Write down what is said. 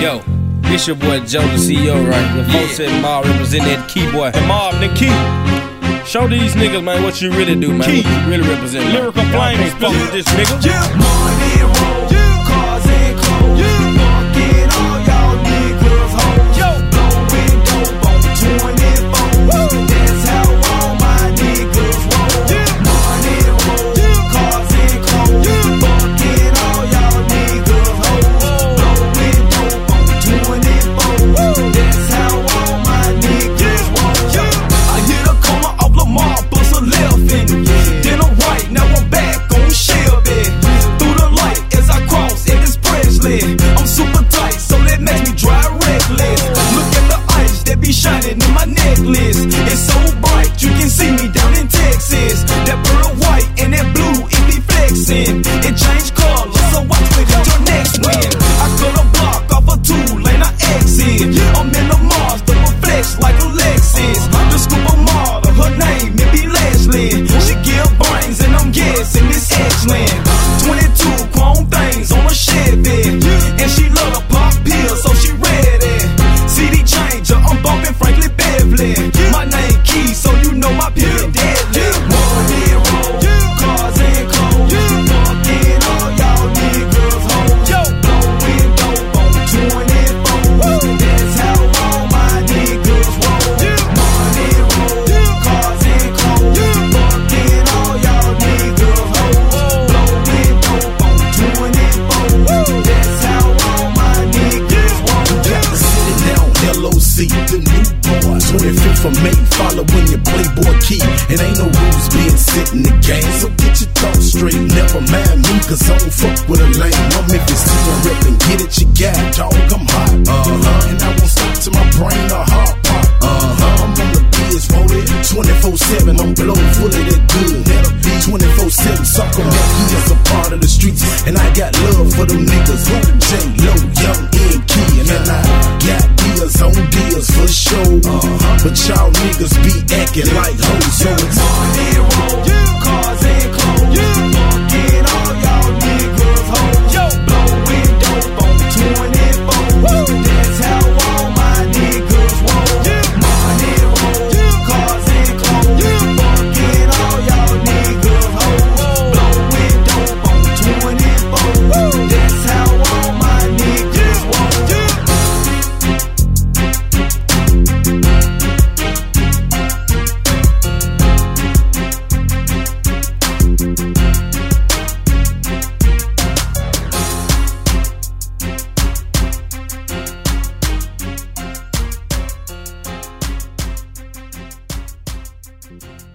Yo, this your boy Joe, the CEO, right? The folks said Mob represent that key boy. And Mob, the key. Show these niggas, man, what you really do, man. Key. What you really represent. man. Lyrical flame can't fuck with this nigga. Money bumping Frankie Beverly. LOC, the new boy. 25th of May, following your Playboy key. It ain't no rules being sit in the game. So get your thoughts straight, never mind me, cause I don't fuck with a lame. I'm if it's still rep and get it, you got dog. I'm hot, uh huh. And I won't stop till my brain a heart pop, uh huh. I'm on the biz, roll it 24 7. I'm blow full of that good. That'll be 24 7. Suck on that, he is a part of the streets. And I got love for them niggas. J Lo, Young, and Key. And I uh-huh. But y'all niggas be acting like hoes. So it's on. Bye.